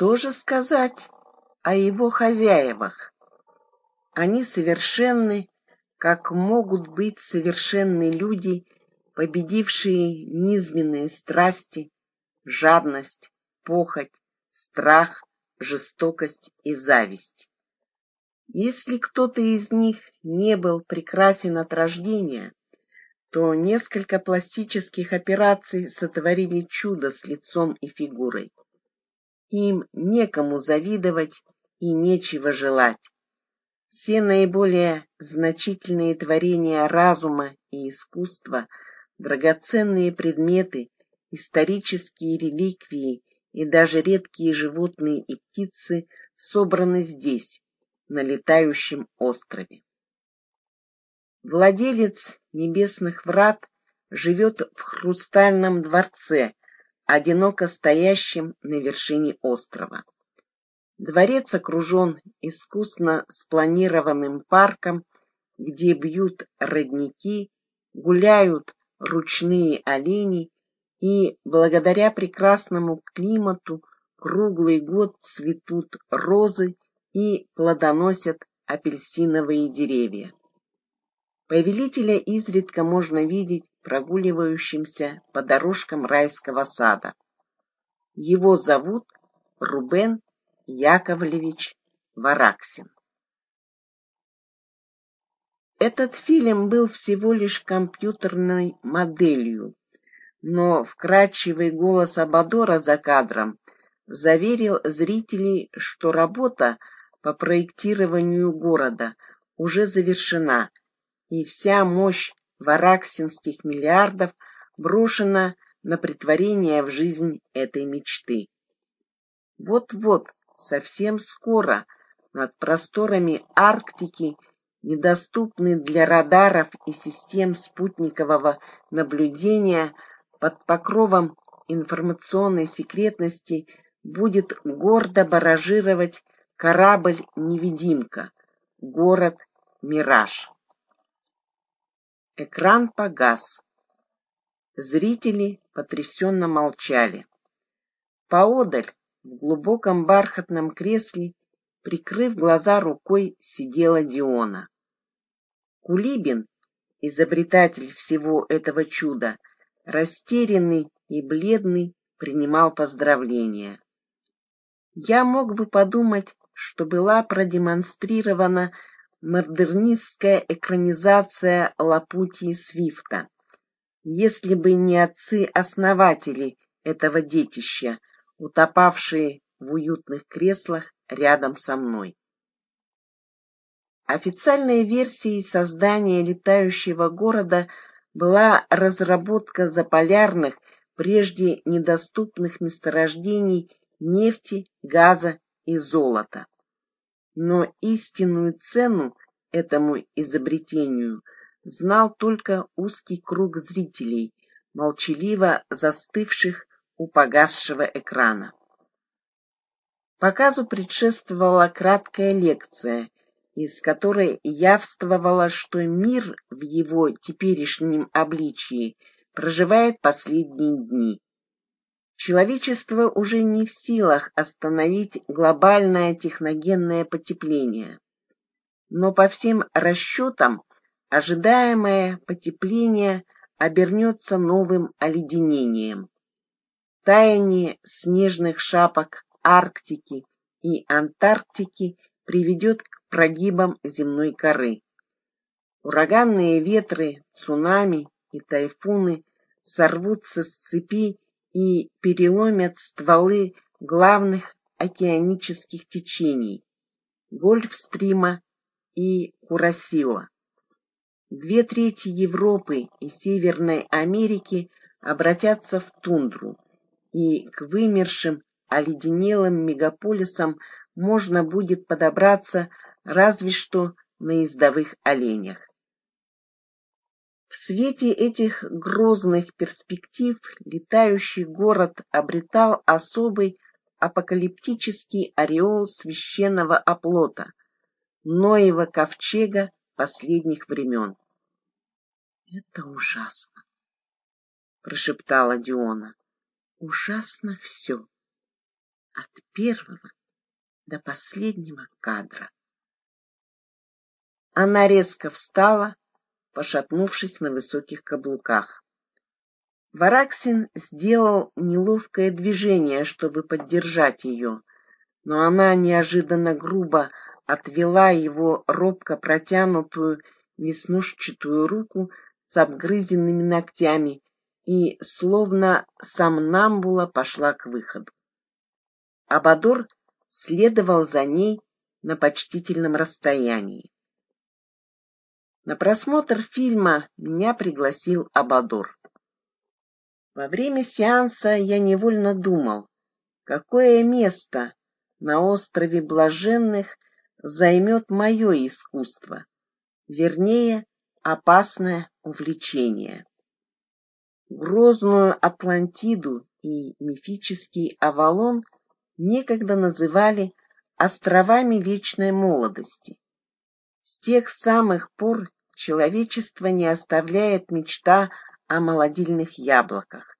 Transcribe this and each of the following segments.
Что же сказать о его хозяевах? Они совершенны, как могут быть совершенны люди, победившие низменные страсти, жадность, похоть, страх, жестокость и зависть. Если кто-то из них не был прекрасен от рождения, то несколько пластических операций сотворили чудо с лицом и фигурой. Им некому завидовать и нечего желать. Все наиболее значительные творения разума и искусства, драгоценные предметы, исторические реликвии и даже редкие животные и птицы собраны здесь, на летающем острове. Владелец небесных врат живет в хрустальном дворце, одиноко стоящем на вершине острова. Дворец окружен искусно спланированным парком, где бьют родники, гуляют ручные олени и, благодаря прекрасному климату, круглый год цветут розы и плодоносят апельсиновые деревья. Повелителя изредка можно видеть прогуливающимся по дорожкам райского сада. Его зовут Рубен Яковлевич Вараксин. Этот фильм был всего лишь компьютерной моделью, но вкрадчивый голос Абадора за кадром заверил зрителей, что работа по проектированию города уже завершена и вся мощь вараксинских миллиардов брошена на притворение в жизнь этой мечты. Вот-вот, совсем скоро, над просторами Арктики, недоступны для радаров и систем спутникового наблюдения, под покровом информационной секретности будет гордо баражировать корабль-невидимка, город-мираж. Экран погас. Зрители потрясенно молчали. Поодаль, в глубоком бархатном кресле, прикрыв глаза рукой, сидела Диона. Кулибин, изобретатель всего этого чуда, растерянный и бледный, принимал поздравления. Я мог бы подумать, что была продемонстрирована модернистская экранизация Лапутии Свифта. Если бы не отцы-основатели этого детища, утопавшие в уютных креслах рядом со мной. Официальной версией создания летающего города была разработка заполярных, прежде недоступных месторождений нефти, газа и золота но истинную цену этому изобретению знал только узкий круг зрителей, молчаливо застывших у погасшего экрана. Показу предшествовала краткая лекция, из которой явствовало, что мир в его теперешнем обличии проживает последние дни. Человечество уже не в силах остановить глобальное техногенное потепление. Но по всем расчетам ожидаемое потепление обернется новым оледенением. Таяние снежных шапок Арктики и Антарктики приведет к прогибам земной коры. Ураганные ветры, цунами и тайфуны сорвутся с цепи и переломят стволы главных океанических течений Гольфстрима и Курасила. Две трети Европы и Северной Америки обратятся в тундру, и к вымершим оледенелым мегаполисам можно будет подобраться разве что на ездовых оленях. В свете этих грозных перспектив летающий город обретал особый апокалиптический ореол священного оплота, Ноева ковчега последних времен. «Это ужасно!» — прошептала Диона. «Ужасно все. от первого до последнего кадра. Она резко встала, пошатнувшись на высоких каблуках. Вараксин сделал неловкое движение, чтобы поддержать ее, но она неожиданно грубо отвела его робко протянутую веснушчатую руку с обгрызенными ногтями и, словно сомнамбула, пошла к выходу. Абадор следовал за ней на почтительном расстоянии. На просмотр фильма меня пригласил Абадор. Во время сеанса я невольно думал, какое место на острове Блаженных займет мое искусство, вернее, опасное увлечение. Грозную Атлантиду и мифический Авалон некогда называли островами вечной молодости. С тех самых пор человечество не оставляет мечта о молодильных яблоках.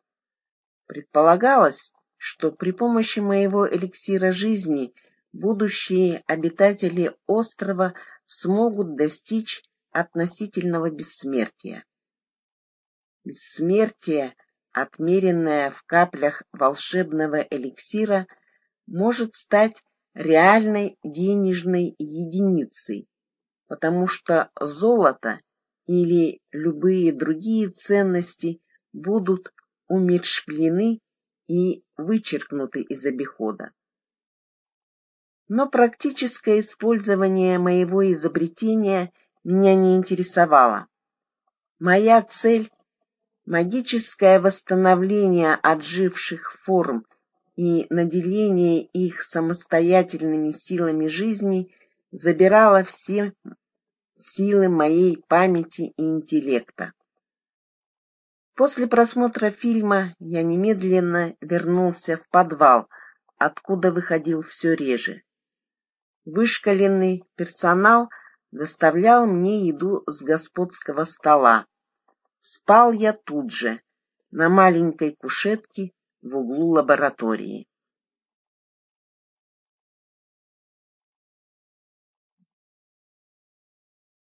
Предполагалось, что при помощи моего эликсира жизни будущие обитатели острова смогут достичь относительного бессмертия. Бессмертие, отмеренное в каплях волшебного эликсира, может стать реальной денежной единицей, потому что золото или любые другие ценности будут умерщвлены и вычеркнуты из обихода. Но практическое использование моего изобретения меня не интересовало. Моя цель — магическое восстановление отживших форм и наделение их самостоятельными силами жизни забирало все силы моей памяти и интеллекта. После просмотра фильма я немедленно вернулся в подвал, откуда выходил все реже. Вышкаленный персонал доставлял мне еду с господского стола. Спал я тут же, на маленькой кушетке в углу лаборатории.